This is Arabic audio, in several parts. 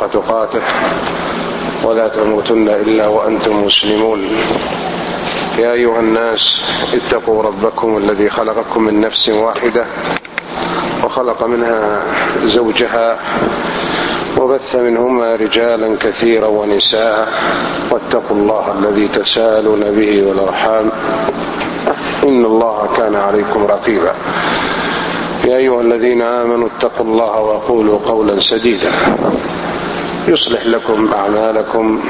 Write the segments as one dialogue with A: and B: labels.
A: تقاته ولا تموتن إلا وأنتم مسلمون. يا أيها الناس اتقوا ربكم الذي خلقكم من نفس واحدة وخلق منها زوجها وبث منهما رجالا كثيرا ونساء واتقوا الله الذي تسالون به والأرحام. إن الله كان عليكم رقيبا. يا أيها الذين آمنوا اتقوا الله وقولوا قولا سديدا. يصلح لكم أعمالكم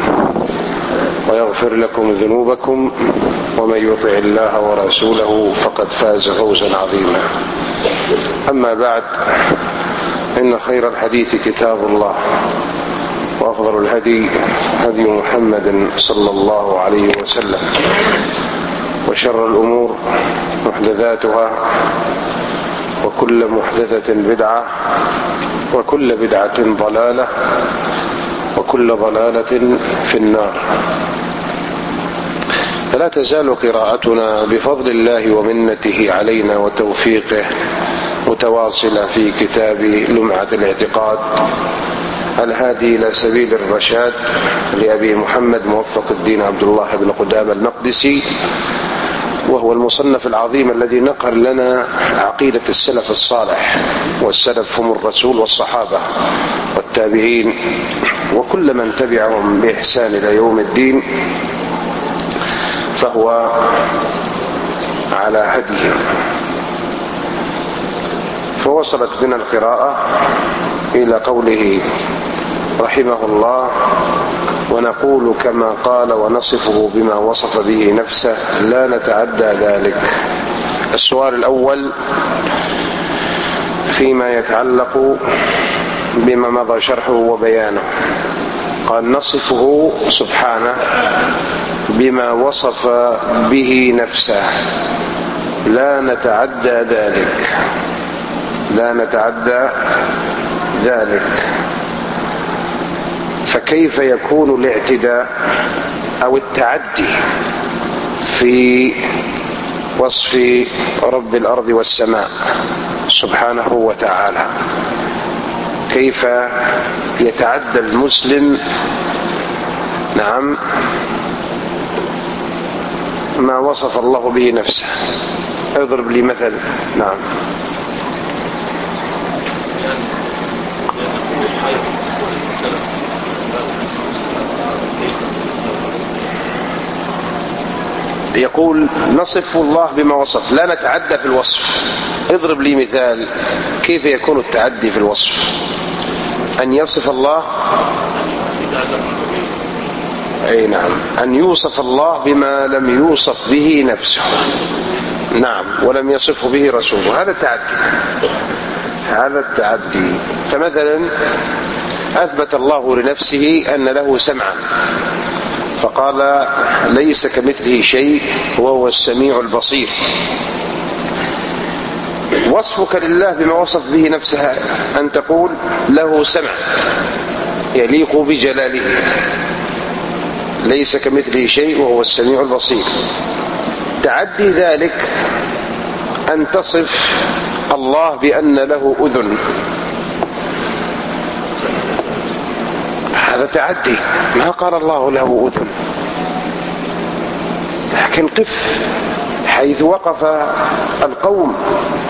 A: ويغفر لكم ذنوبكم ومن يطع الله ورسوله فقد فاز فوزا عظيما. أما بعد إن خير الحديث كتاب الله وأفضل الهدي هدي محمد صلى الله عليه وسلم وشر الأمور محدثاتها وكل محدثة بدعة وكل بدعة ضلالة وكل ضلالة في النار. فلا تزال قراءتنا بفضل الله ومنته علينا وتوفيقه متواصلة في كتاب لمعة الاعتقاد. الهادي إلى سبيل الرشاد لأبي محمد موفق الدين عبد الله بن قدامة المقدسي وهو المصنف العظيم الذي نقل لنا عقيدة السلف الصالح والسلف هم الرسول والصحابة والتابعين. وكل من تبعهم بإحسان إلى يوم الدين فهو على هديهم فوصلت بنا القراءة إلى قوله رحمه الله ونقول كما قال ونصفه بما وصف به نفسه لا نتعدى ذلك. السؤال الأول فيما يتعلق بما مضى شرحه وبيانه. قال نصفه سبحانه بما وصف به نفسه. لا نتعدى ذلك. لا نتعدى ذلك. فكيف يكون الاعتداء أو التعدي في وصف رب الأرض والسماء سبحانه وتعالى؟ كيف يتعدى المسلم. نعم. ما وصف الله به نفسه. اضرب لي مثل. نعم. يقول نصف الله بما وصف. لا نتعدى في الوصف. اضرب لي مثال. كيف يكون التعدي في الوصف؟ أن يصف الله أي نعم. أن يوصف الله بما لم يوصف به نفسه. نعم. ولم يصفه به رسوله. هذا التعدي. هذا التعدي. فمثلا أثبت الله لنفسه أن له سمعا. فقال ليس كمثله شيء وهو السميع البصير. وصفك لله بما وصف به نفسه أن تقول له سمع يليق بجلاله. ليس كمثله شيء وهو السميع البصير. تعدي ذلك أن تصف الله بأن له أذن. هذا تعدي. ما قال الله له أذن؟ لكن قف. حيث وقف القوم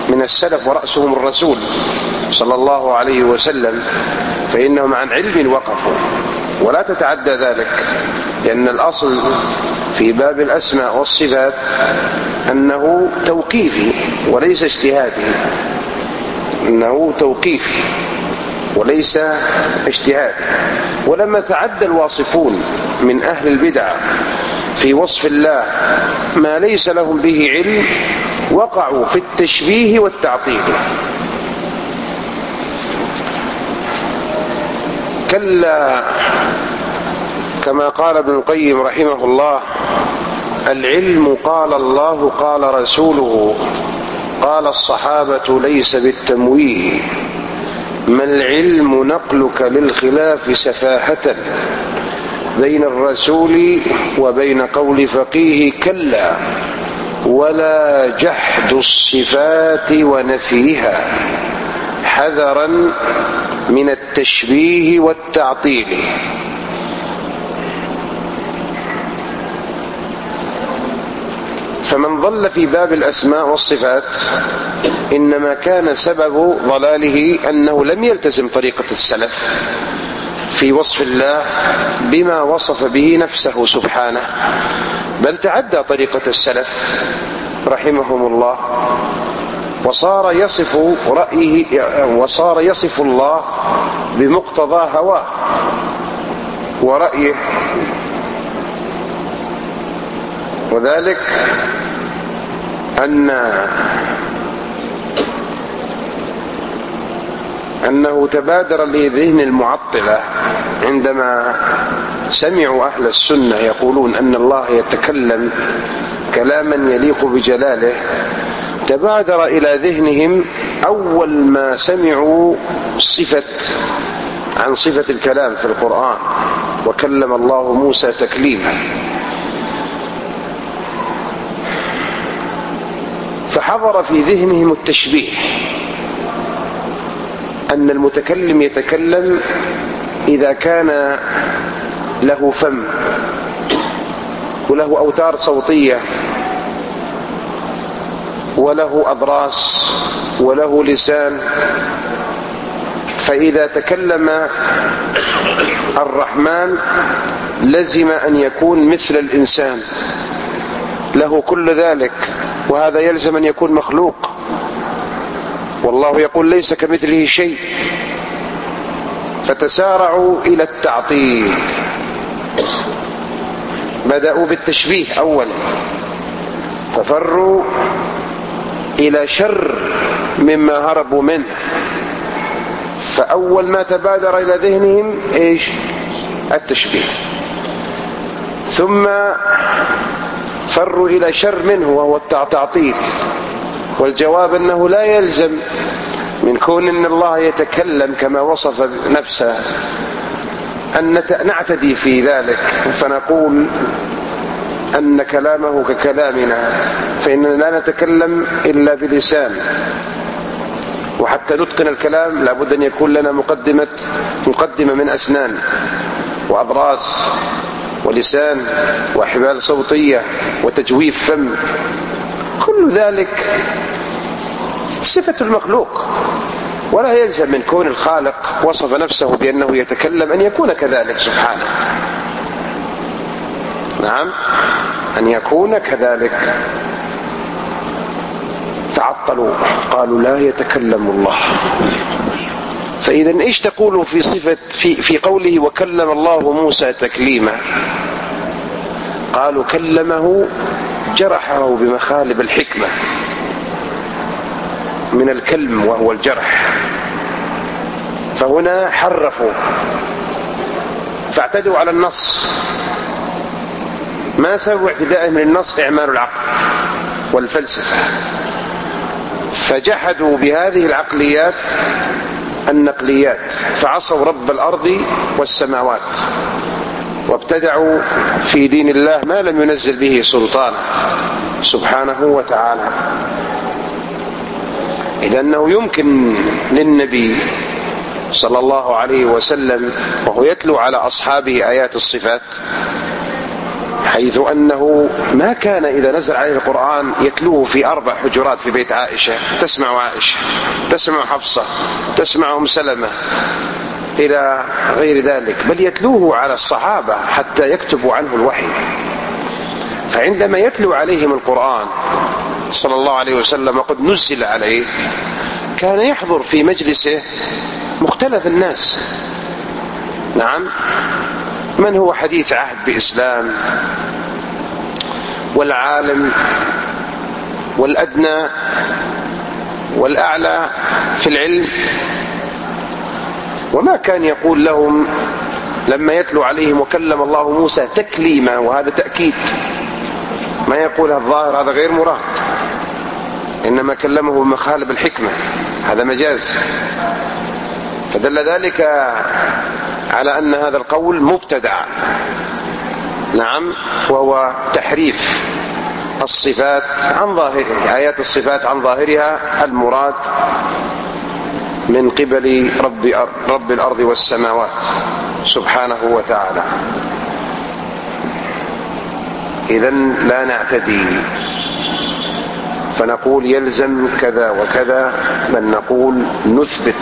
A: من السلف ورأسهم الرسول صلى الله عليه وسلم فإنهم عن علم وقفوا. ولا تتعدى ذلك لأن الأصل في باب الأسماء والصفات أنه توقيفي وليس اجتهادي. أنه توقيفي وليس اجتهادي. ولما تعدى الواصفون من أهل البدع في وصف الله ما ليس لهم به علم وقعوا في التشبيه والتعطيل. كلا كما قال ابن القيم رحمه الله العلم قال الله قال رسوله قال الصحابة ليس بالتمويه. ما العلم نقلك للخلاف سفاهة؟ بين الرسول وبين قول فقيه كلا ولا جحد الصفات ونفيها حذرا من التشبيه والتعطيل. فمن ضل في باب الأسماء والصفات إنما كان سبب ضلاله أنه لم يلتزم طريقة السلف. في وصف الله بما وصف به نفسه سبحانه. بل تعدى طريقة السلف رحمهم الله وصار يصف رأيه وصار يصف الله بمقتضى هواه ورأيه. وذلك أن أنه تبادر لذهن المعطلة عندما سمعوا أهل السنة يقولون أن الله يتكلم كلاما يليق بجلاله تبادر إلى ذهنهم أول ما سمعوا صفة عن صفة الكلام في القرآن وكلم الله موسى تكليما. فحضر في ذهنهم التشبيه. أن المتكلم يتكلم إذا كان له فم وله أوتار صوتية وله أضراس وله لسان فإذا تكلم الرحمن لزم أن يكون مثل الإنسان له كل ذلك وهذا يلزم أن يكون مخلوق. والله يقول ليس كمثله شيء. فتسارعوا إلى التعطيل. بدأوا بالتشبيه أولا ففروا إلى شر مما هربوا منه. فأول ما تبادر إلى ذهنهم إيش؟ التشبيه. ثم فروا إلى شر منه وهو التعطيل. والجواب أنه لا يلزم من كون أن الله يتكلم كما وصف نفسه. أن نعتدي في ذلك فنقول أن كلامه ككلامنا فإننا لا نتكلم إلا بلسان. وحتى نتقن الكلام لابد أن يكون لنا مقدمة مقدمة من أسنان وأضراس ولسان وحبال صوتية وتجويف فم. كل ذلك صفة المخلوق ولا يلزم من كون الخالق وصف نفسه بأنه يتكلم أن يكون كذلك سبحانه. نعم أن يكون كذلك. تعطلوا قالوا لا يتكلم الله. فإذا إيش تقول في صفة في, في قوله وكلم الله موسى تكليما؟ قالوا كلمه جرحه بمخالب الحكمة. من الكلم وهو الجرح. فهنا حرفوا. فاعتدوا على النص. ما سبب اعتدائهم للنص إعمال العقل والفلسفة. فجحدوا بهذه العقليات النقليات. فعصوا رب الأرض والسماوات. وابتدعوا في دين الله ما لم ينزل به سلطانا سبحانه وتعالى. إذا أنه يمكن للنبي صلى الله عليه وسلم وهو يتلو على أصحابه آيات الصفات حيث أنه ما كان إذا نزل عليه القرآن يتلوه في أربع حجرات في بيت عائشة تسمع عائشة تسمع حفصة تسمع أم سلمة إلى غير ذلك بل يتلوه على الصحابة حتى يكتبوا عنه الوحي. فعندما يتلو عليهم القرآن صلى الله عليه وسلم وقد نزل عليه كان يحضر في مجلسه مختلف الناس. نعم من هو حديث عهد بإسلام؟ والعالم؟ والأدنى؟ والأعلى؟ في العلم؟ وما كان يقول لهم لما يتلو عليهم وكلم الله موسى تكليما وهذا تأكيد. ما يقول الظاهر هذا غير مراد. إنما كلمه بمخالب الحكمة. هذا مجاز. فدل ذلك على أن هذا القول مبتدع. نعم وهو تحريف الصفات عن ظاهرها آيات الصفات عن ظاهرها المراد من قبل رب, رب الأرض والسماوات سبحانه وتعالى. إذا لا نعتدي. فنقول يلزم كذا وكذا بل نقول نثبت.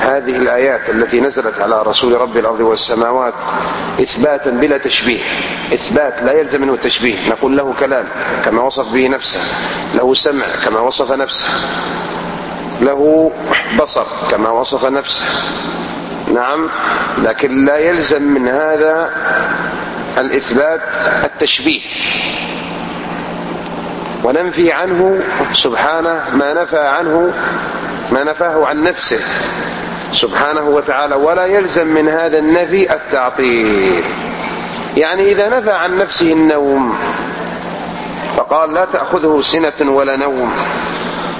A: هذه الآيات التي نزلت على رسول رب الأرض والسماوات إثباتا بلا تشبيه. إثبات لا يلزم منه التشبيه. نقول له كلام كما وصف به نفسه. له سمع كما وصف نفسه. له بصر كما وصف نفسه. نعم لكن لا يلزم من هذا الإثبات التشبيه. وننفي عنه سبحانه ما نفى عنه ما نفاه عن نفسه سبحانه وتعالى ولا يلزم من هذا النفي التعطيل. يعني إذا نفى عن نفسه النوم فقال لا تأخذه سنة ولا نوم.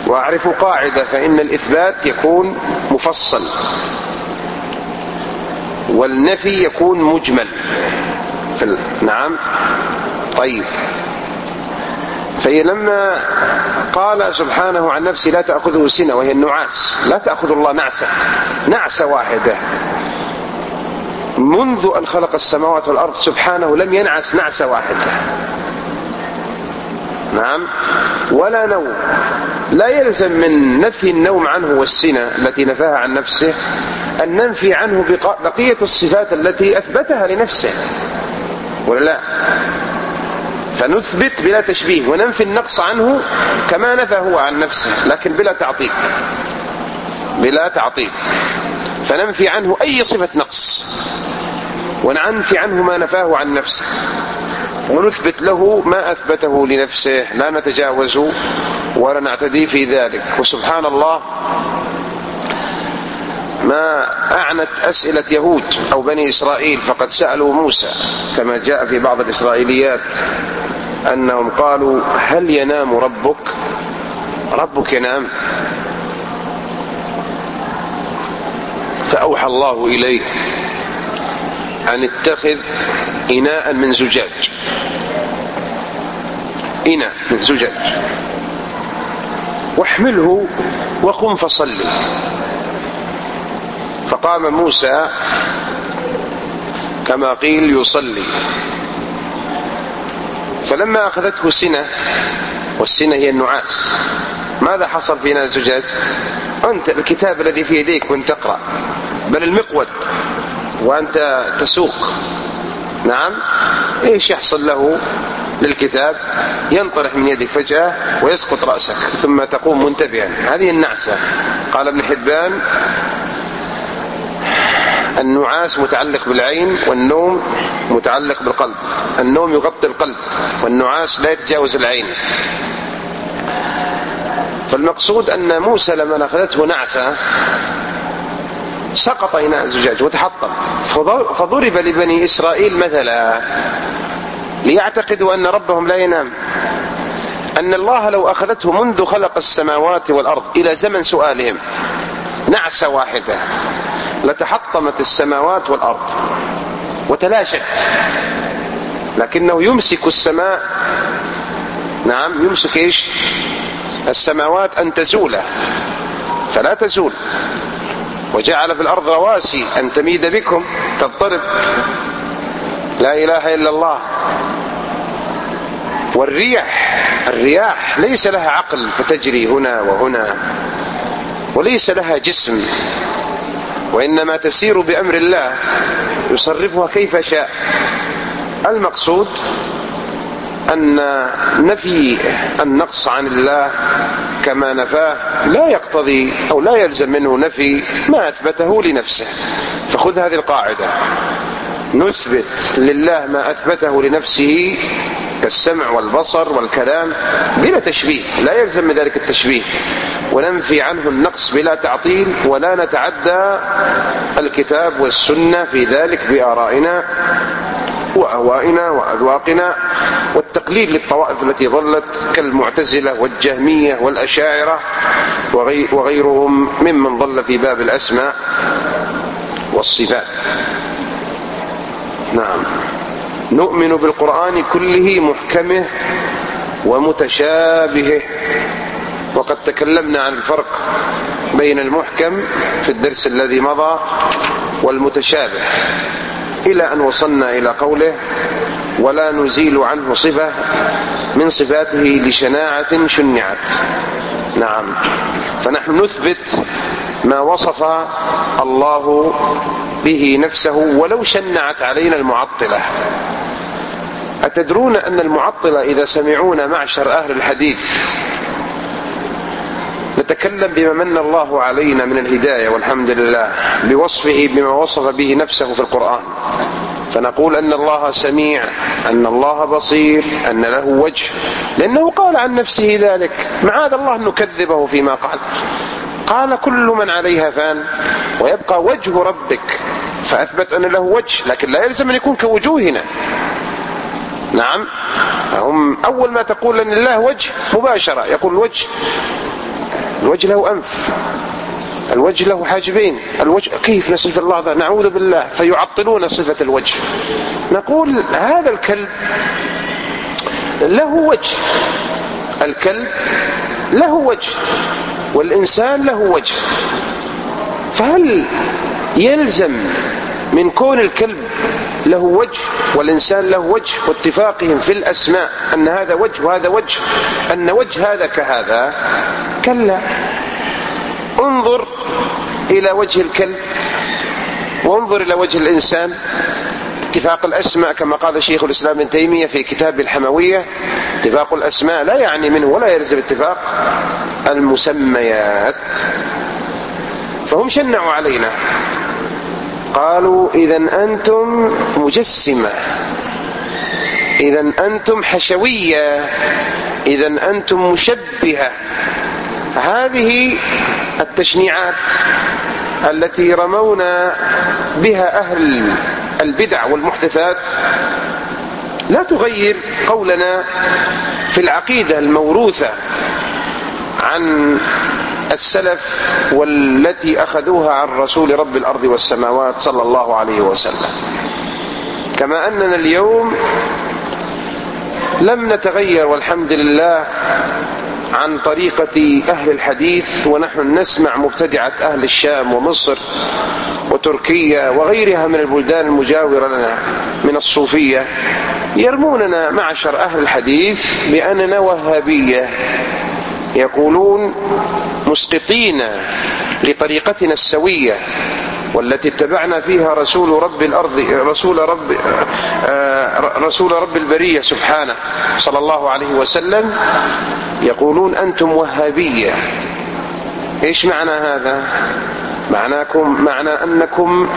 A: وأعرف قاعدة فإن الإثبات يكون مفصل. والنفي يكون مجمل. نعم. طيب. فلما قال سبحانه عن نفسه لا تأخذه سنة وهي النعاس. لا تأخذ الله نعسة. نعسة واحدة. منذ أن خلق السماوات والأرض سبحانه لم ينعس نعسة واحدة. نعم. ولا نوم. لا يلزم من نفي النوم عنه والسنة التي نفاها عن نفسه أن ننفي عنه بقية الصفات التي أثبتها لنفسه. ولا لا؟ فنثبت بلا تشبيه وننفي النقص عنه كما نفى هو عن نفسه لكن بلا تعطيل. بلا تعطيل. فننفي عنه أي صفة نقص. وننفي عنه ما نفاه عن نفسه. ونثبت له ما أثبته لنفسه لا نتجاوز ولا نعتدي في ذلك. وسبحان الله ما أعنت أسئلة يهود أو بني إسرائيل فقد سألوا موسى كما جاء في بعض الإسرائيليات أنهم قالوا هل ينام ربك؟ ربك ينام. فأوحى الله إليه أن اتخذ إناء من زجاج. إناء من زجاج. واحمله وقم فصلي. فقام موسى كما قيل يصلي. فلما أخذته سنة والسنة هي النعاس ماذا حصل فينا الزجاج أنت الكتاب الذي في يديك وأنت تقرأ بل المقود وأنت تسوق. نعم إيش يحصل له؟ للكتاب ينطرح من يدك فجأة ويسقط رأسك ثم تقوم منتبها. هذه النعسة. قال ابن حبان النعاس متعلق بالعين والنوم متعلق بالقلب. النوم يغطي القلب والنعاس لا يتجاوز العين. فالمقصود أن موسى لما أخذته نعسة سقط إناء الزجاج وتحطم. فضرب لبني إسرائيل مثلا. ليعتقدوا أن ربهم لا ينام. أن الله لو أخذته منذ خلق السماوات والأرض إلى زمن سؤالهم نعسة واحدة. لتحطمت السماوات والأرض وتلاشت. لكنه يمسك السماء. نعم يمسك إيش؟ السماوات أن تزول. فلا تزول. وجعل في الأرض رواسي أن تميد بكم تضطرب. لا إله إلا الله. والريح الرياح ليس لها عقل فتجري هنا وهنا وليس لها جسم وإنما تسير بأمر الله يصرفها كيف شاء. المقصود أن نفي النقص عن الله كما نفاه لا يقتضي أو لا يلزم منه نفي ما أثبته لنفسه. فخذ هذه القاعدة. نثبت لله ما أثبته لنفسه كالسمع والبصر والكلام بلا تشبيه لا يلزم من ذلك التشبيه. وننفي عنه النقص بلا تعطيل ولا نتعدى الكتاب والسنة في ذلك بآرائنا وأهوائنا وأذواقنا. والتقليد للطوائف التي ظلت كالمعتزلة والجهمية والأشاعرة وغيرهم ممن ظل في باب الأسماء والصفات. نعم. نؤمن بالقرآن كله محكمه ومتشابهه. وقد تكلمنا عن الفرق بين المحكم في الدرس الذي مضى والمتشابه. إلى أن وصلنا إلى قوله ولا نزيل عنه صفة من صفاته لشناعة شنعت. نعم. فنحن نثبت ما وصف الله به نفسه ولو شنعت علينا المعطلة. أتدرون أن المعطلة إذا سمعونا معشر أهل الحديث؟ نتكلم بما من الله علينا من الهداية والحمد لله بوصفه بما وصف به نفسه في القرآن. فنقول أن الله سميع أن الله بصير أن له وجه. لأنه قال عن نفسه ذلك. معاذ الله أن نكذبه فيما قال. قال كل من عليها فان ويبقى وجه ربك. فأثبت أن له وجه لكن لا يلزم أن يكون كوجوهنا. نعم. هم أول ما تقول أن الله وجه مباشرة. يقول الوجه الوجه له أنف الوجه له حاجبين الوجه كيف نصف الله نعوذ بالله. فيعطلون صفة الوجه. نقول هذا الكلب له وجه. الكلب له وجه والإنسان له وجه. فهل يلزم من كون الكلب له وجه والإنسان له وجه واتفاقهم في الأسماء أن هذا وجه وهذا وجه أن وجه هذا كهذا. كلا. انظر إلى وجه الكلب وانظر إلى وجه الإنسان. اتفاق الأسماء كما قال شيخ الإسلام ابن تيمية في كتاب الحموية اتفاق الأسماء لا يعني منه ولا يلزم اتفاق. المسميات. فهم شنعوا علينا. قالوا إذا أنتم مجسمة. إذا أنتم حشوية. إذا أنتم مشبهة. هذه التشنيعات التي رمونا بها أهل البدع والمحدثات لا تغير قولنا في العقيدة الموروثة عن السلف والتي أخذوها عن رسول رب الأرض والسماوات صلى الله عليه وسلم. كما أننا اليوم لم نتغير والحمد لله عن طريقة أهل الحديث ونحن نسمع مبتدعة أهل الشام ومصر وتركيا وغيرها من البلدان المجاورة لنا من الصوفية يرموننا معشر أهل الحديث بأننا وهابية. يقولون مسقطين لطريقتنا السوية والتي اتبعنا فيها رسول رب الأرض رسول رب آه، رسول رب البرية سبحانه صلى الله عليه وسلم يقولون أنتم وهابية. إيش معنى هذا؟ معناكم معنى أنكم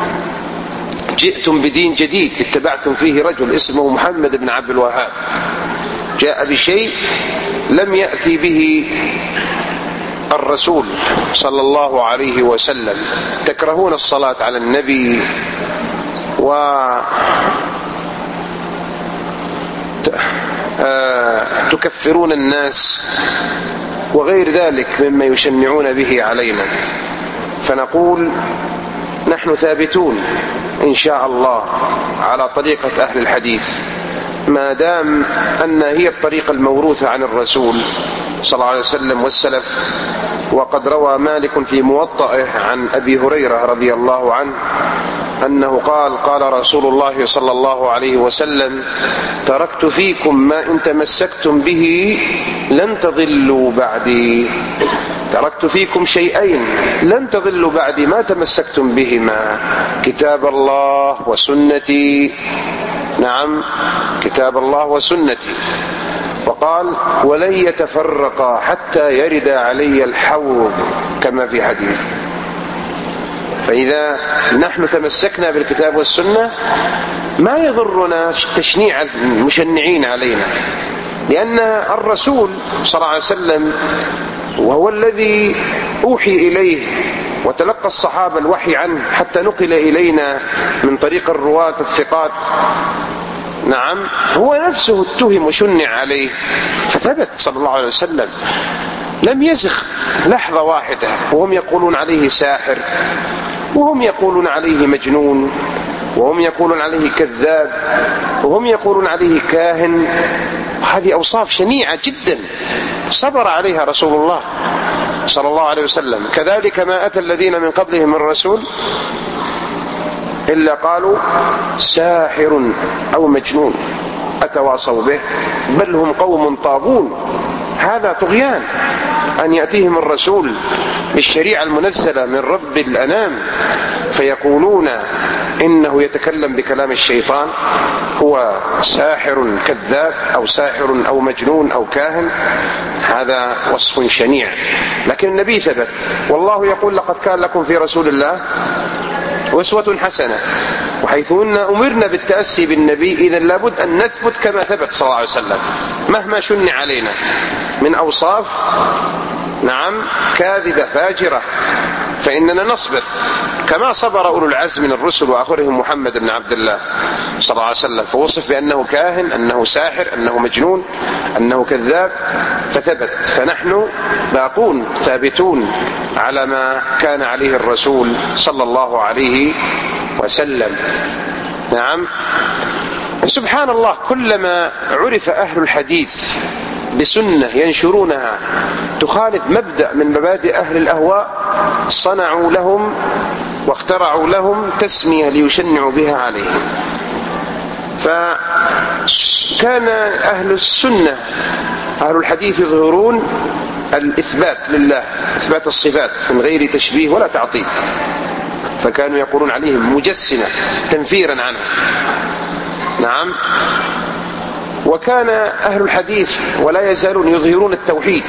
A: جئتم بدين جديد اتبعتم فيه رجل اسمه محمد بن عبد الوهاب. جاء بشيء لم يأتي به الرسول صلى الله عليه وسلم. تكرهون الصلاة على النبي و تكفرون الناس وغير ذلك مما يشنعون به علينا. فنقول نحن ثابتون إن شاء الله على طريقة أهل الحديث. ما دام أن هي الطريقة الموروثة عن الرسول صلى الله عليه وسلم والسلف. وقد روى مالك في موطئه عن أبي هريرة رضي الله عنه أنه قال قال رسول الله صلى الله عليه وسلم تركت فيكم ما إن تمسكتم به لن تضلوا بعدي. تركت فيكم شيئين لن تضلوا بعدي ما تمسكتم بهما كتاب الله وسنتي. نعم كتاب الله وسنتي. وقال ولن يتفرقا حتى يرد علي الحوض كما في حديث. فإذا نحن تمسكنا بالكتاب والسنة ما يضرنا تشنيع المشنعين علينا. لأن الرسول صلى الله عليه وسلم وهو الذي أوحي إليه وتلقى الصحابة الوحي عنه حتى نقل إلينا من طريق الرواة الثقات. نعم هو نفسه اتهم وشنع عليه فثبت صلى الله عليه وسلم. لم يزخ لحظة واحدة وهم يقولون عليه ساحر وهم يقولون عليه مجنون وهم يقولون عليه كذاب وهم يقولون عليه كاهن. هذه أوصاف شنيعة جدا صبر عليها رسول الله صلى الله عليه وسلم. كذلك ما أتى الذين من قبلهم من رسول إلا قالوا ساحر أو مجنون أتواصوا به بل هم قوم طاغون. هذا طغيان. أن يأتيهم الرسول بالشريعة المنزلة من رب الأنام فيقولون إنه يتكلم بكلام الشيطان هو ساحر كذاب أو ساحر أو مجنون أو كاهن هذا وصف شنيع. لكن النبي ثبت والله يقول لقد كان لكم في رسول الله أسوة حسنة. وحيث أن أمرنا بالتأسي بالنبي إذا لابد أن نثبت كما ثبت صلى الله عليه وسلم. مهما شن علينا. من أوصاف نعم كاذبة فاجرة. فإننا نصبر. كما صبر أولو العزم من الرسل وآخرهم محمد بن عبد الله صلى الله عليه وسلم فوصف بأنه كاهن أنه ساحر أنه مجنون أنه كذاب فثبت. فنحن باقون ثابتون على ما كان عليه الرسول صلى الله عليه وسلم. نعم. سبحان الله كلما عرف أهل الحديث بسنة ينشرونها. تخالف مبدأ من مبادئ أهل الأهواء صنعوا لهم واخترعوا لهم تسمية ليشنعوا بها عليهم. فكان أهل السنة أهل الحديث يظهرون الإثبات لله إثبات الصفات من غير تشبيه ولا تعطيل. فكانوا يقولون عليهم مجسمة تنفيرا عنه. نعم. وكان أهل الحديث ولا يزالون يظهرون التوحيد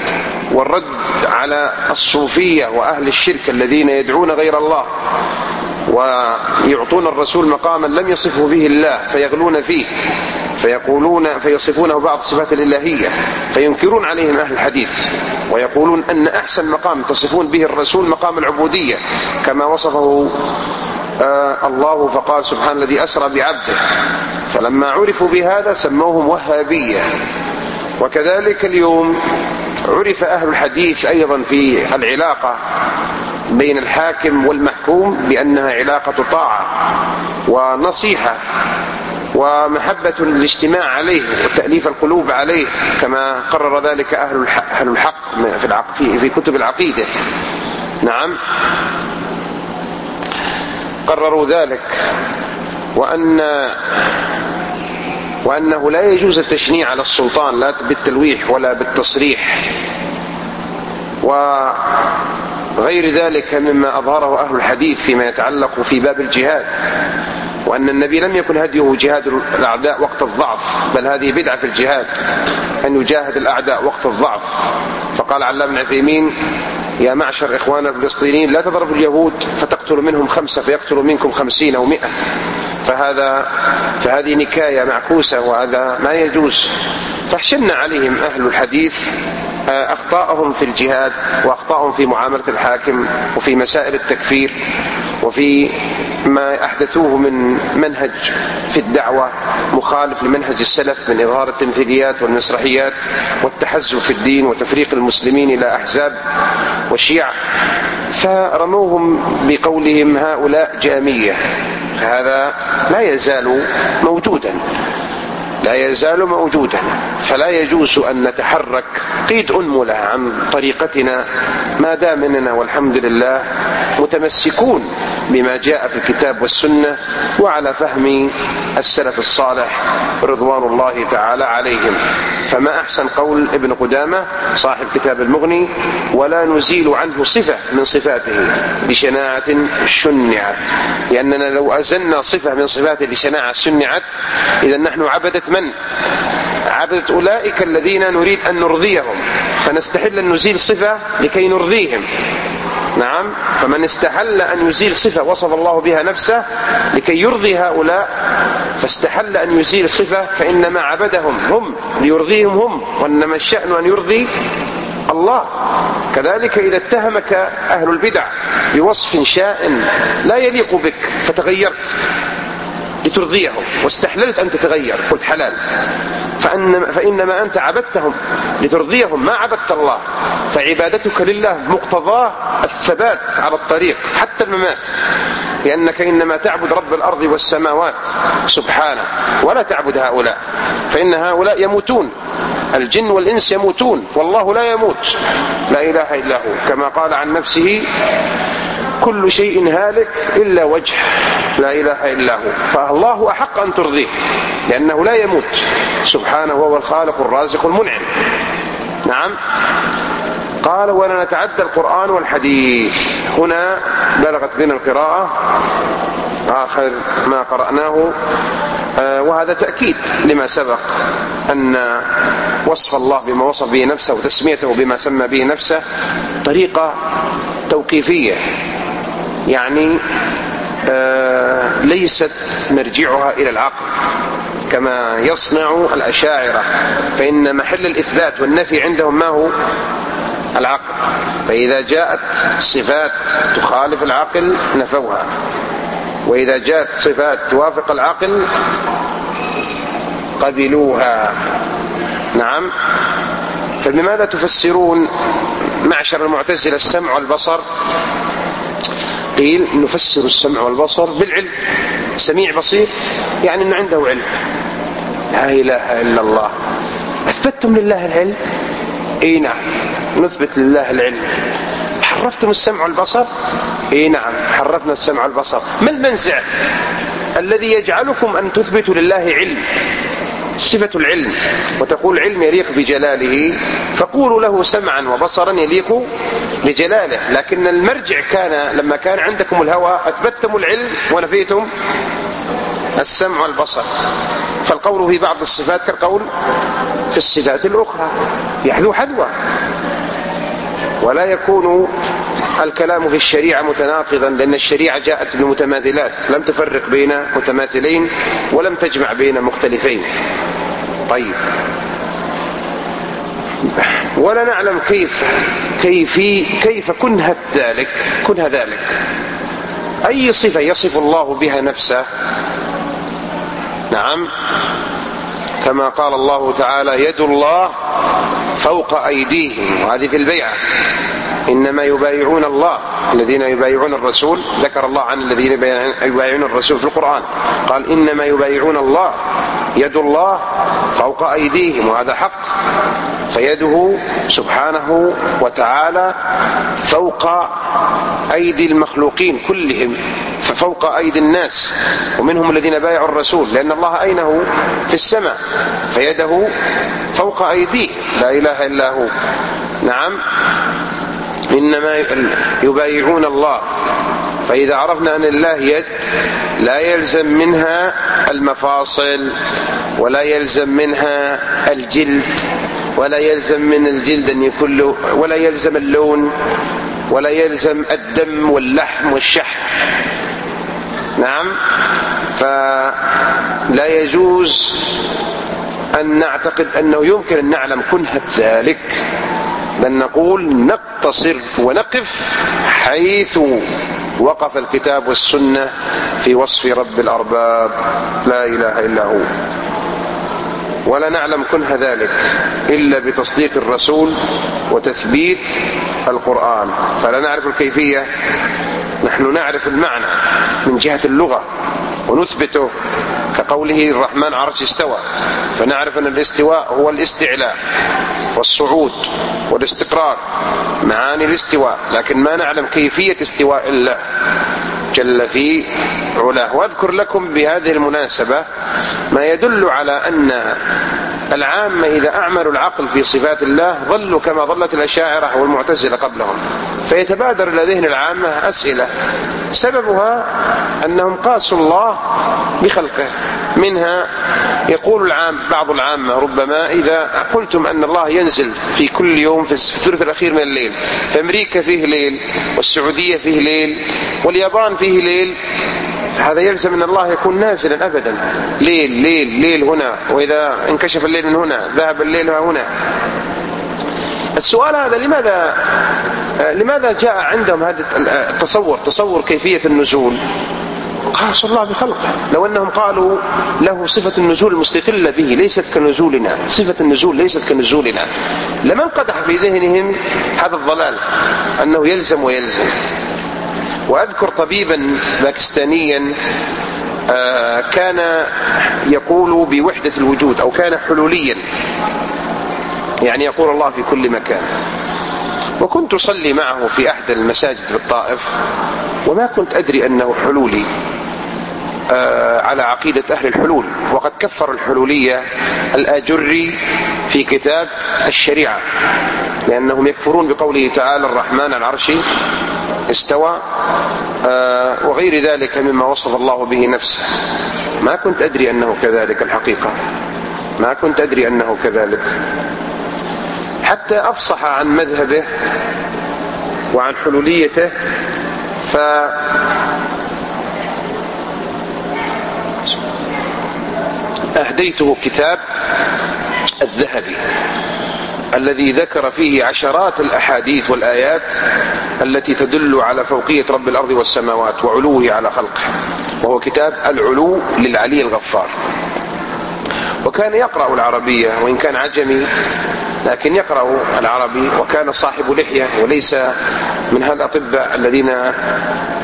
A: والرد على الصوفية وأهل الشرك الذين يدعون غير الله ويعطون الرسول مقاما لم يصفه به الله فيغلون فيه فيقولون فيصفونه بعض صفات الإلهية فينكرون عليهم أهل الحديث ويقولون أن أحسن مقام تصفون به الرسول مقام العبودية كما وصفه الله فقال سبحان الذي أسرى بعبده. فلما عرفوا بهذا سموهم وهابية. وكذلك اليوم عرف أهل الحديث أيضا في العلاقة بين الحاكم والمحكوم بأنها علاقة طاعة ونصيحة ومحبة الاجتماع عليه وتأليف القلوب عليه كما قرر ذلك أهل الحق في في كتب العقيدة. نعم. قرروا ذلك وأن وأنه لا يجوز التشنيع على السلطان لا بالتلويح ولا بالتصريح وغير ذلك مما أظهره أهل الحديث فيما يتعلق في باب الجهاد وأن النبي لم يكن هديه جهاد الأعداء وقت الضعف بل هذه بدعة في الجهاد أن يجاهد الأعداء وقت الضعف. فقال علام بن عثيمين يا معشر إخوان الفلسطينيين لا تضربوا اليهود فتقتلوا منهم خمسة فيقتلوا منكم خمسين أو مئة. فهذا فهذه نكاية معكوسة وهذا ما يجوز. فاحشن عليهم أهل الحديث آه، أخطاءهم في الجهاد وأخطاءهم في معاملة الحاكم وفي مسائل التكفير وفي ما أحدثوه من منهج في الدعوة مخالف لمنهج السلف من إظهار التمثيليات والمسرحيات والتحزب في الدين وتفريق المسلمين إلى أحزاب وشيع فرموهم بقولهم هؤلاء جامية هذا لا يزال موجودا. لا يزال موجودا. فلا يجوز أن نتحرك. قيد أنملة عن طريقتنا. ما دام إننا والحمد لله متمسكون بما جاء في الكتاب والسنة وعلى فهم السلف الصالح رضوان الله تعالى عليهم. فما أحسن قول ابن قدامة صاحب كتاب المغني ولا نزيل عنه صفة من صفاته بشناعة شنعت. لأننا لو أزلنا صفة من صفاته بشناعة شنعت إذا نحن عبدة من؟ عبدة أولئك الذين نريد أن نرضيهم. فنستحل أن نزيل صفة لكي نرضيهم. نعم. فمن استحل أن يزيل صفة وصف الله بها نفسه لكي يرضي هؤلاء فاستحل أن يزيل صفة فإنما عبدهم هم ليرضيهم هم. وإنما الشأن أن يرضي الله. كذلك إذا اتهمك أهل البدع بوصف شائن لا يليق بك فتغيرت. لترضيهم واستحللت أن تتغير. قلت حلال. فأن فإنما أنت عبدتهم لترضيهم ما عبدت الله. فعبادتك لله مقتضاه الثبات على الطريق حتى الممات. لأنك إنما تعبد رب الأرض والسماوات. سبحانه. ولا تعبد هؤلاء. فإن هؤلاء يموتون. الجن والإنس يموتون. والله لا يموت. لا إله إلا هو. كما قال عن نفسه كل شيء هالك إلا وجه. لا إله إلا هو. فالله أحق أن ترضيه لأنه لا يموت. سبحانه وهو الخالق الرازق المنعم. نعم. قال ولا نتعدى القرآن والحديث. هنا بلغت بنا القراءة. آخر ما قرأناه. آه، وهذا تأكيد لما سبق أن وصف الله بما وصف به نفسه وتسميته بما سمى به نفسه طريقة توقيفية. يعني آه، ليست مرجعها إلى العقل كما يصنع الأشاعرة فإن محل الإثبات والنفي عندهم ما هو؟ العقل. فإذا جاءت صفات تخالف العقل نفوها وإذا جاءت صفات توافق العقل قبلوها. نعم. فبماذا تفسرون معشر المعتزلة السمع والبصر؟ قيل نفسر السمع والبصر بالعلم. سميع بصير يعني أنه عنده علم. لا إله إلا الله. أثبتتم لله العلم؟ إي نعم. نثبت لله العلم. حرفتم السمع والبصر؟ إي نعم. حرفنا السمع والبصر. ما المنزع الذي يجعلكم أن تثبتوا لله علم؟ صفة العلم وتقول علم يليق بجلاله فقولوا له سمعا وبصرا يليق بجلاله. لكن المرجع كان لما كان عندكم الهوى أثبتتم العلم ونفيتم السمع والبصر. فالقول في بعض الصفات كالقول في الصفات الأخرى يحذو حذوة ولا يكون الكلام في الشريعة متناقضا لأن الشريعة جاءت بمتماثلات. لم تفرق بين متماثلين ولم تجمع بين مختلفين. طيب. ولا نعلم كيف كيف كيف كنهت ذلك كنه ذلك. أي صفة يصف الله بها نفسه؟ نعم. كما قال الله تعالى يد الله فوق أيديهم. وهذه في البيعة. إنما يبايعون الله الذين يبايعون الرسول ذكر الله عن الذين يبايعون الرسول في القرآن. قال إنما يبايعون الله يد الله فوق أيديهم وهذا حق. فيده سبحانه وتعالى فوق أيدي المخلوقين كلهم ففوق أيدي الناس. ومنهم الذين بايعوا الرسول لأن الله أينه؟ في السماء. فيده فوق أيديه لا إله إلا هو. نعم. إنما يبايعون الله. فإذا عرفنا أن الله يد لا يلزم منها المفاصل ولا يلزم منها الجلد ولا يلزم من الجلد أن يكون له ولا يلزم اللون ولا يلزم الدم واللحم والشحم. نعم؟ فلا يجوز أن نعتقد أنه يمكن أن نعلم كنهة ذلك بل نقول نقتصر ونقف حيث وقف الكتاب والسنة في وصف رب الأرباب. لا إله إلا هو. ولا نعلم كنه ذلك إلا بتصديق الرسول وتثبيت القرآن. فلا نعرف الكيفية. نحن نعرف المعنى من جهة اللغة ونثبته. كقوله الرحمن عرش استوى. فنعرف أن الاستواء هو الاستعلاء والصعود والاستقرار. معاني الاستواء لكن ما نعلم كيفية استواء الله جل في علاه. وأذكر لكم بهذه المناسبة ما يدل على أن العامة إذا أعملوا العقل في صفات الله ظلوا كما ظلت الأشاعرة والمعتزلة قبلهم. فيتبادر إلى ذهن العامة أسئلة. سببها أنهم قاسوا الله بخلقه. منها يقول العام بعض العامة ربما إذا قلتم أن الله ينزل في كل يوم في الثلث الأخير من الليل فأمريكا فيه ليل والسعودية فيه ليل واليابان فيه ليل فهذا يلزم أن الله يكون نازلا أبدا. ليل ليل ليل هنا وإذا انكشف الليل من هنا ذهب الليل هنا. السؤال هذا لماذا لماذا جاء عندهم هذا التصور تصور كيفية النزول؟ قاس الله بخلقه. لو أنهم قالوا له صفة النزول المستقلة به ليست كنزولنا. صفة النزول ليست كنزولنا. لمن قدح في ذهنهم هذا الضلال؟ أنه يلزم ويلزم. وأذكر طبيبا باكستانيا كان يقول بوحدة الوجود أو كان حلوليا. يعني يقول الله في كل مكان. وكنت أصلي معه في أحد المساجد بالطائف وما كنت أدري أنه حلولي آه، على عقيدة أهل الحلول وقد كفر الحلولية الآجري في كتاب الشريعة لأنهم يكفرون بقوله تعالى الرحمن العرش استوى آه، وغير ذلك مما وصف الله به نفسه. ما كنت أدري أنه كذلك الحقيقة. ما كنت أدري أنه كذلك. حتى أفصح عن مذهبه وعن حلوليته ف أهديته كتاب الذهبي الذي ذكر فيه عشرات الأحاديث والآيات التي تدل على فوقية رب الأرض والسماوات وعلوه على خلقه وهو كتاب العلو للعلي الغفار. وكان يقرأ العربية وإن كان عجمي لكن يقرأ العربي وكان صاحب لحية وليس من هالأطباء الذين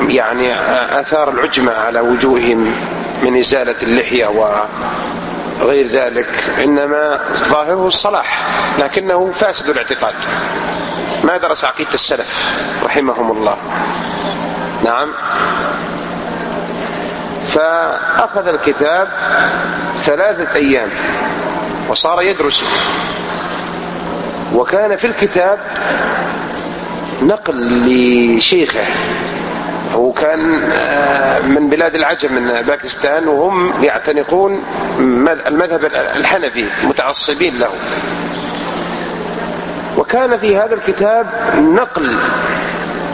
A: يعني آثار العجمة على وجوههم من إزالة اللحية وغير ذلك إنما ظاهره الصلاح لكنه فاسد الاعتقاد. ما درس عقيدة السلف رحمهم الله. نعم. فأخذ الكتاب ثلاثة أيام وصار يدرس. وكان في الكتاب نقل لشيخه. هو كان آه، من بلاد العجم من باكستان وهم يعتنقون المذهب الحنفي متعصبين له. وكان في هذا الكتاب نقل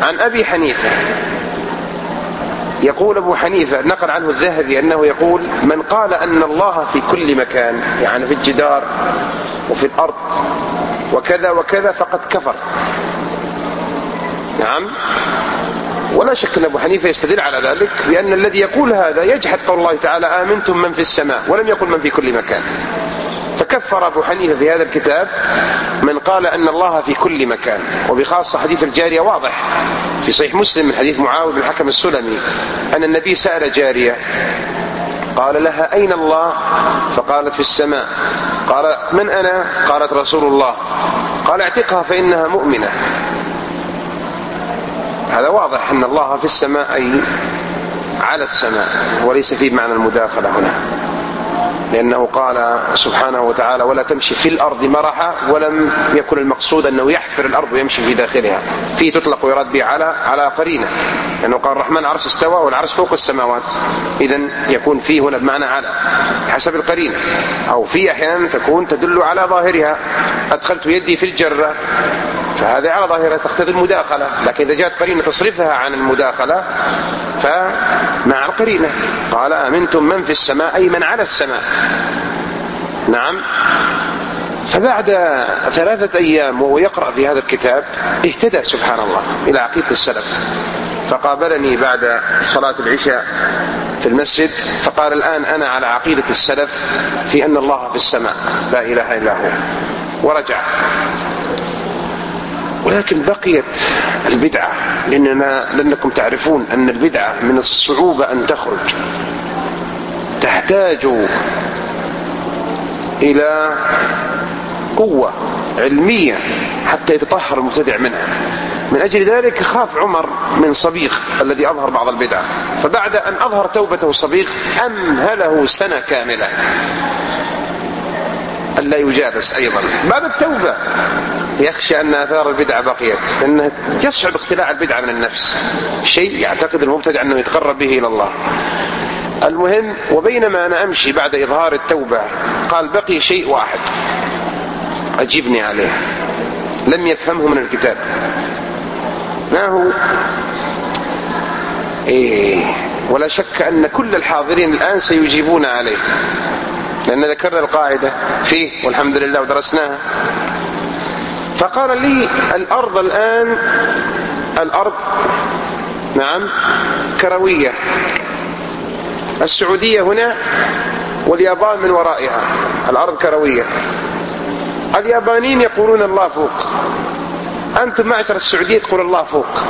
A: عن أبي حنيفة. يقول أبو حنيفة نقل عنه الذهبي أنه يقول من قال أن الله في كل مكان يعني في الجدار وفي الأرض وكذا وكذا فقد كفر. نعم. ولا شك أن أبو حنيفة يستدل على ذلك بأن الذي يقول هذا يجحد قول الله تعالى آمنتم من في السماء ولم يقل من في كل مكان. فكفر أبو حنيفة في هذا الكتاب من قال أن الله في كل مكان وبخاصة حديث الجارية واضح في صحيح مسلم من حديث معاوية بن الحكم السلمي أن النبي سأل جارية قال لها أين الله؟ فقالت في السماء. قال من أنا؟ قالت رسول الله. قال اعتقها فإنها مؤمنة. هذا واضح أن الله في السماء أي على السماء وليس في معنى المداخلة هنا. لأنه قال سبحانه وتعالى ولا تمشي في الأرض مرحا ولم يكن المقصود أنه يحفر الأرض ويمشي في داخلها. فيه تطلق ويراد به على على قرينة. لأنه قال الرحمن عرش استوى والعرش فوق السماوات. إذا يكون فيه هنا بمعنى على حسب القرينة. أو في أحيانا تكون تدل على ظاهرها. أدخلت يدي في الجرة. فهذا على ظاهرة تقتضي المداخلة لكن إذا جاءت قرينة تصرفها عن المداخلة فمع القرينة. قال أمنتم من في السماء أي من على السماء؟ نعم. فبعد ثلاثة أيام وهو يقرأ في هذا الكتاب اهتدى سبحان الله إلى عقيدة السلف. فقابلني بعد صلاة العشاء في المسجد فقال الآن أنا على عقيدة السلف في أن الله في السماء لا إله إلا هو. ورجع. ولكن بقيت البدعة لأننا لأنكم تعرفون أن البدعة من الصعوبة أن تخرج. تحتاج إلى قوة علمية حتى يتطهر المبتدع منها. من أجل ذلك خاف عمر من صبيغ الذي أظهر بعض البدع. فبعد أن أظهر توبته صبيغ أمهله سنة كاملة. ألا يجالس أيضا. بعد التوبة. يخشى أن آثار البدعة بقيت. لأنه يصعب اقتلاع البدعة من النفس. شيء يعتقد المبتدع أنه يتقرب به إلى الله. المهم وبينما أنا أمشي بعد إظهار التوبة قال بقي شيء واحد. أجيبني عليه. لم يفهمه من الكتاب. ما هو؟ إيه. ولا شك أن كل الحاضرين الآن سيجيبون عليه. لأن ذكرنا القاعدة فيه والحمد لله ودرسناها. فقال لي الأرض الآن الأرض نعم كروية. السعودية هنا واليابان من ورائها الأرض كروية. اليابانيين يقولون الله فوق. أنتم معشر السعودية تقول الله فوق.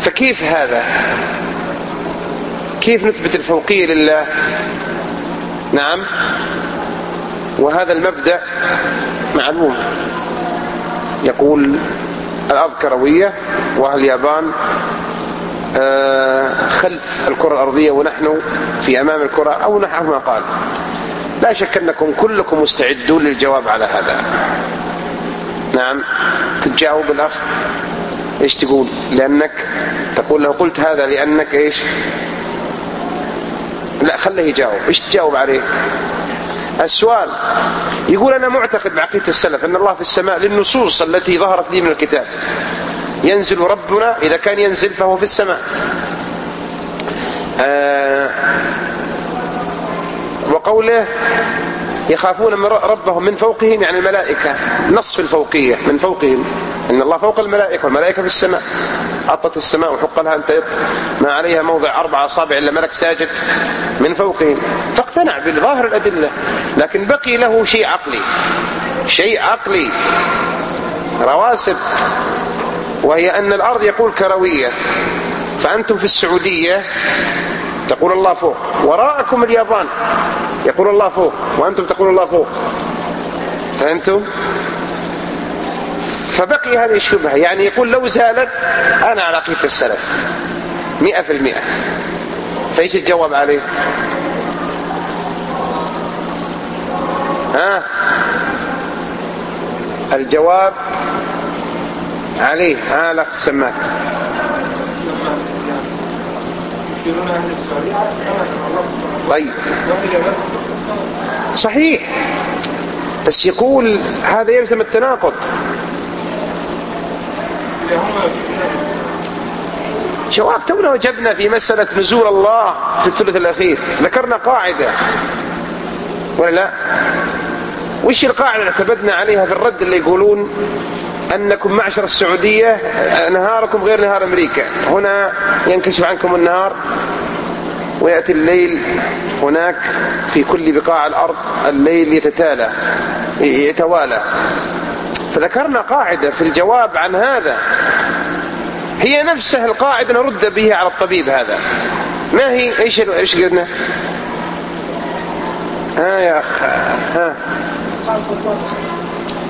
A: فكيف هذا؟ كيف نثبت الفوقية لله؟ نعم. وهذا المبدأ معلوم. يقول الأرض كروية وأهل اليابان آه، خلف الكرة الأرضية ونحن في أمام الكرة أو نحو ما قال. لا شك أنكم كلكم مستعدون للجواب على هذا. نعم. تجاوب الأخ؟ إيش تقول؟ لأنك تقول له قلت هذا لأنك إيش؟ لا خله يجاوب. إيش تجاوب عليه؟ السؤال يقول أنا معتقد بعقيدة السلف أن الله في السماء للنصوص التي ظهرت لي من الكتاب. ينزل ربنا إذا كان ينزل فهو في السماء. آه وقوله يخافون من ربهم من فوقهم يعني الملائكة نصف الفوقية من فوقهم. إن الله فوق الملائكة والملائكة في السماء. أطت السماء وحق لها أن تيط. ما عليها موضع أربع أصابع إلا ملك ساجد من فوقهم. فاقتنع بالظاهر الأدلة لكن بقي له شيء عقلي. شيء عقلي. رواسب. وهي أن الأرض يقول كروية. فأنتم في السعودية تقول الله فوق. وراءكم اليابان. يقول الله فوق. وأنتم تقول الله فوق. فهمتم؟ فبقي هذه الشبهة. يعني يقول لو زالت أنا على عقيدة السلف. مئة في المئة. فإيش الجواب عليه؟ ها؟ الجواب عليه. ها الاخ السماك طيب. صحيح. بس يقول هذا يلزم التناقض. جواب تونا وجبنا في مسألة نزول الله في الثلث الأخير. ذكرنا قاعدة. ولا لا؟ وش القاعدة اللي اعتمدنا عليها في الرد اللي يقولون أنكم معشر السعودية نهاركم غير نهار أمريكا. هنا ينكشف عنكم النهار ويأتي الليل هناك في كل بقاع الأرض الليل يتتالى يتوالى. فذكرنا قاعدة في الجواب عن هذا. هي نفسها القاعدة نرد به على الطبيب هذا. ما هي؟ إيش إيش قلنا؟ ها يا أخ ها.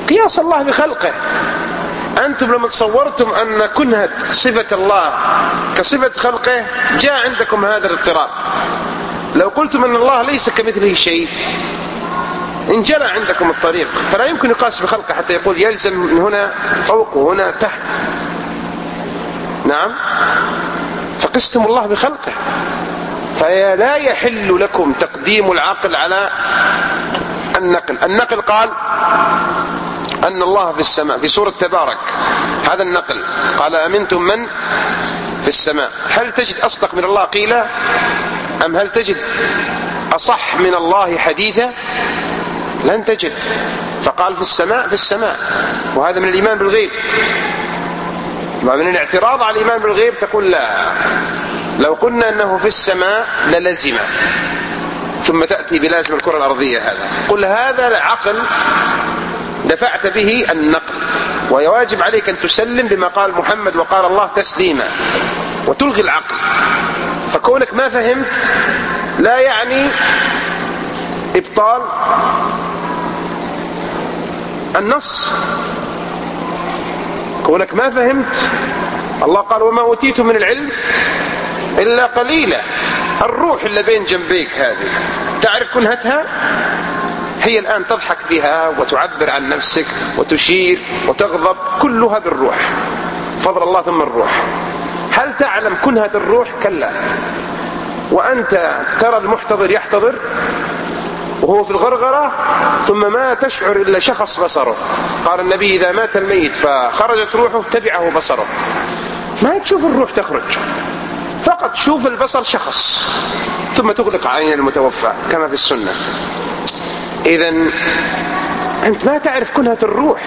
A: قياس الله بخلقه. أنتم لما تصورتم أن كنهة صفة الله كصفة خلقه جاء عندكم هذا الاضطراب. لو قلتم أن الله ليس كمثله شيء انجلى عندكم الطريق. فلا يمكن يقاس بخلقه حتى يقول يلزم من هنا فوق وهنا تحت. نعم؟ فقستم الله بخلقه. فلا يحل لكم تقديم العقل على النقل. النقل قال أن الله في السماء في سورة تبارك هذا النقل. قال أمنتم من في السماء؟ هل تجد أصدق من الله؟ قيلا أم هل تجد أصح من الله حديثا؟ لن تجد. فقال في السماء في السماء. وهذا من الإيمان بالغيب. ومن الاعتراض على الإيمان بالغيب تقول لا. لو قلنا أنه في السماء للزم. ثم تأتي بلازم الكرة الأرضية هذا. قل هذا العقل دفعت به النقل ويواجب عليك أن تسلم بما قال محمد وقال الله تسليما وتلغي العقل. فكونك ما فهمت لا يعني إبطال النص. كونك ما فهمت الله قال وما أوتيت من العلم إلا قليلا. الروح اللي بين جنبيك هذه. تعرف كنهتها؟ هي الآن تضحك بها وتعبر عن نفسك وتشير وتغضب كلها بالروح. فضل الله ثم الروح. هل تعلم كنهة الروح؟ كلا. وأنت ترى المحتضر يحتضر وهو في الغرغرة ثم ما تشعر إلا شخص بصره. قال النبي إذا مات الميت فخرجت روحه تبعه بصره. ما تشوف الروح تخرج. فقط شوف البصر شخص ثم تغلق عين المتوفى كما في السنة. إذا أنت ما تعرف كنهة الروح.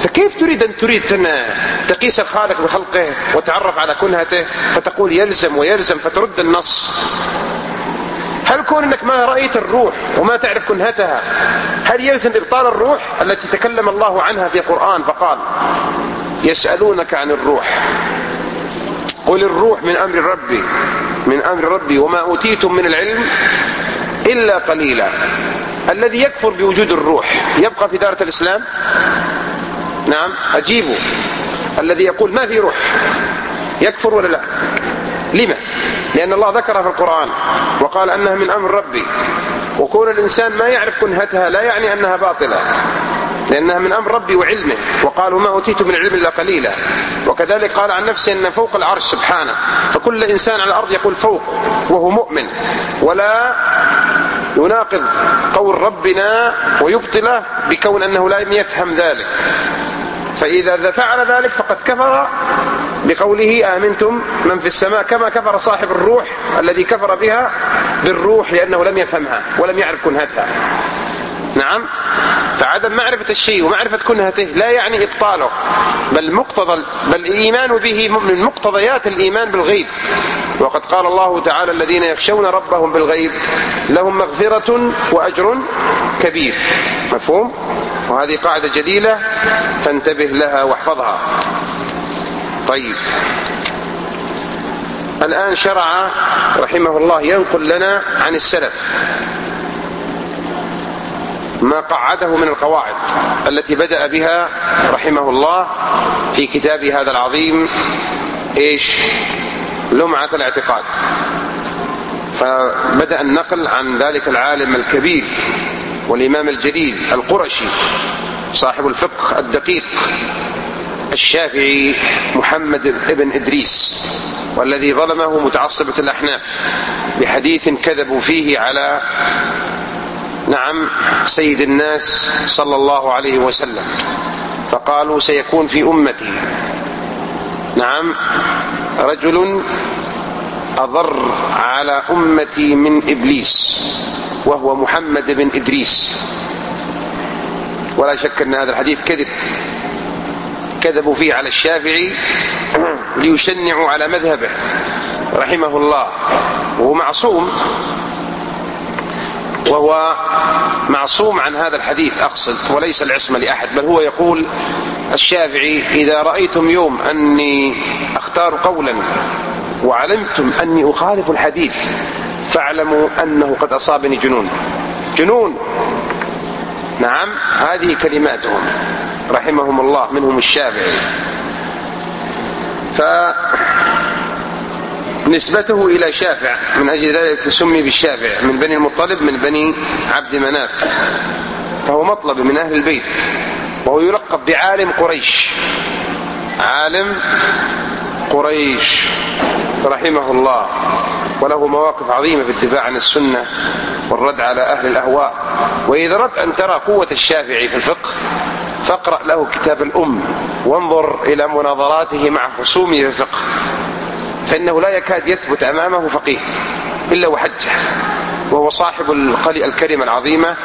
A: فكيف تريد أن تريد أن تقيس الخالق بخلقه وتعرف على كنهته فتقول يلزم ويلزم فترد النص. هل كون انك ما رأيت الروح وما تعرف كنهتها هل يلزم إبطال الروح التي تكلم الله عنها في القرآن؟ فقال يسألونك عن الروح. قل الروح من أمر ربي من أمر ربي وما أوتيتم من العلم إلا قليلا. الذي يكفر بوجود الروح. يبقى في دارة الإسلام؟ نعم أجيبه. الذي يقول ما في روح يكفر ولا لا؟ لما؟ لأن الله ذكرها في القرآن وقال أنها من أمر ربي. وكون الإنسان ما يعرف كنهتها لا يعني أنها باطلة لأنها من أمر ربي وعلمه. وقالوا ما أوتيت من العلم إلا قليلا. وكذلك قال عن نفسه أن فوق العرش سبحانه. فكل إنسان على الأرض يقول فوق وهو مؤمن. ولا يناقض قول ربنا ويبطله بكون أنه لا يفهم ذلك. فإذا فعل ذلك فقد كفر بقوله آمنتم من في السماء كما كفر صاحب الروح الذي كفر بها بالروح لأنه لم يفهمها ولم يعرف كنهتها. نعم. فعدم معرفة الشيء ومعرفة كنهته لا يعني إبطاله. بل مقتضى بل الإيمان به من مقتضيات الإيمان بالغيب. وقد قال الله تعالى الذين يخشون ربهم بالغيب لهم مغفرة وأجر كبير. مفهوم؟ وهذه قاعدة جديدة فانتبه لها واحفظها. طيب. الآن شرع رحمه الله ينقل لنا عن السلف. ما قعده من القواعد التي بدأ بها رحمه الله في كتاب هذا العظيم إيش؟ لمعة الاعتقاد. فبدأ النقل عن ذلك العالم الكبير والإمام الجليل القرشي صاحب الفقه الدقيق الشافعي محمد بن إدريس والذي ظلمه متعصبة الأحناف بحديث كذبوا فيه على نعم سيد الناس صلى الله عليه وسلم. فقالوا سيكون في أمتي. نعم رجل أضر على أمتي من إبليس وهو محمد بن إدريس. ولا شك أن هذا الحديث كذب. كذبوا فيه على الشافعي ليشنعوا على مذهبه رحمه الله. وهو معصوم. وهو معصوم عن هذا الحديث أقصد وليس العصمة لأحد بل هو يقول الشافعي إذا رأيتم يوم أني أختار قولا وعلمتم أني أخالف الحديث فاعلموا أنه قد أصابني جنون. جنون! نعم هذه كلماتهم رحمهم الله منهم الشافعي. فنسبته إلى شافع من أجل ذلك سمي بالشافع من بني المطلب من بني عبد مناف. فهو مطلب من أهل البيت وهو يلقب بعالم قريش. عالم قريش رحمه الله. وله مواقف عظيمة في الدفاع عن السنة والرد على أهل الأهواء. وإذا أردت أن ترى قوة الشافعي في الفقه فاقرأ له كتاب الأم وانظر إلى مناظراته مع خصومه في الفقه. فإنه لا يكاد يثبت أمامه فقيه إلا وحجه وهو صاحب الكلمة العظيمة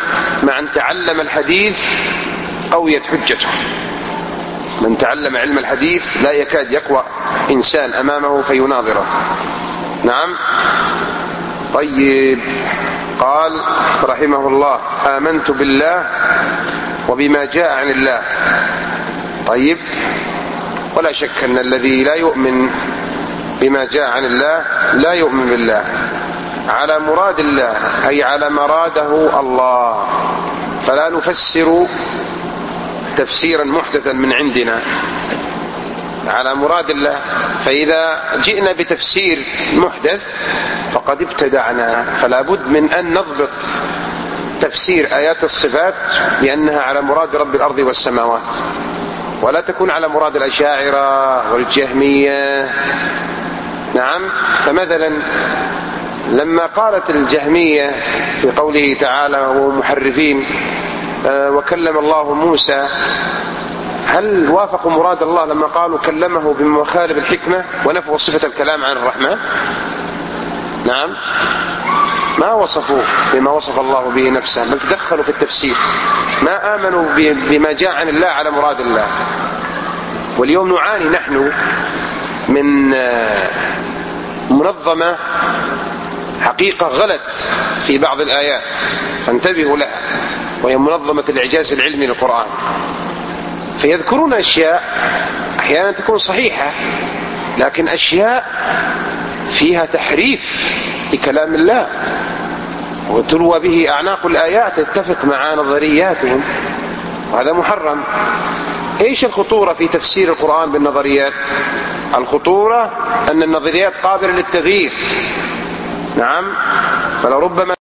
A: مع أن تعلم الحديث قويت حجته. من تعلم علم الحديث لا يكاد يقوى إنسان أمامه فيناظره. نعم. طيب. قال رحمه الله آمنت بالله وبما جاء عن الله. طيب. ولا شك أن الذي لا يؤمن بما جاء عن الله لا يؤمن بالله. على مراد الله أي على مراده الله. فلا نفسر تفسيرا محدثا من عندنا. على مراد الله فإذا جئنا بتفسير محدث فقد ابتدعنا. فلا بد من أن نضبط تفسير آيات الصفات بأنها على مراد رب الأرض والسماوات. ولا تكون على مراد الأشاعرة والجهمية نعم. فمثلا لما قالت الجهمية في قوله تعالى ومحرفين آه، وكلم الله موسى هل وافقوا مراد الله لما قالوا كلمه بمخالب الحكمة ونفوا صفة الكلام عن الرحمن نعم. ما وصفوه بما وصف الله به نفسه بل تدخلوا في التفسير. ما آمنوا بما جاء عن الله على مراد الله. واليوم نعاني نحن من آه، منظمة حقيقة غلط في بعض الآيات فانتبهوا لها وهي منظمة الإعجاز العلمي للقرآن. فيذكرون أشياء أحيانا تكون صحيحة لكن أشياء فيها تحريف لكلام الله. وتروى به أعناق الآيات تتفق مع نظرياتهم. وهذا محرم. إيش الخطورة في تفسير القرآن بالنظريات؟ الخطورة أن النظريات قابلة للتغيير. نعم. فلربما